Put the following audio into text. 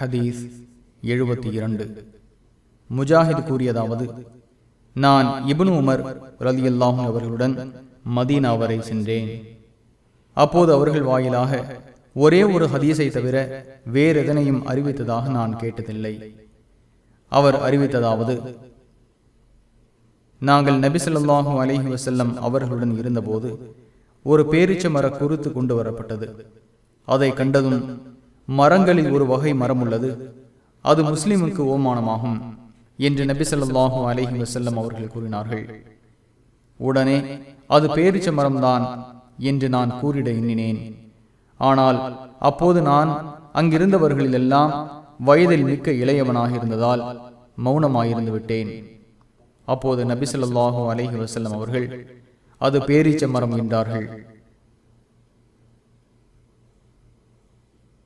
ஹதீஸ் எழுபத்தி இரண்டு. முஜாஹித் கூறியதாவது நான் இப்னு உமர் ரலியல்லாஹும் அவர்களுடன் மதீனா வரை சென்றேன். அப்போது அவர்கள் வாயிலாக ஒரே ஒரு ஹதீஸை தவிர வேறெதனையும் அறிவித்ததாக நான் கேட்டதில்லை. அவர் அறிவித்ததாவது நாங்கள் நபி அலஹி வசல்லம் அவர்களுடன் இருந்தபோது ஒரு பேரிச்ச மர குறுத்து கொண்டு வரப்பட்டது. அதை கண்டதும் மரங்களில் ஒரு வகை மரம் உள்ளது. அது முஸ்லிமுக்கு ஓமானமாகும் என்று நபி சொல்லாஹு அலஹி வசல்லம் அவர்கள் கூறினார்கள். உடனே அது பேரிச்ச மரம்தான் என்று நான் கூறிட எண்ணினேன். ஆனால் அப்போது நான் அங்கிருந்தவர்களில் எல்லாம் வயதில் மிக்க இளையவனாக இருந்ததால் மௌனமாயிருந்து விட்டேன். அப்போது நபி ஸல்லல்லாஹு அலைஹி வஸல்லம் அவர்கள் அது பேரீச்ச மரம் என்றார்கள்.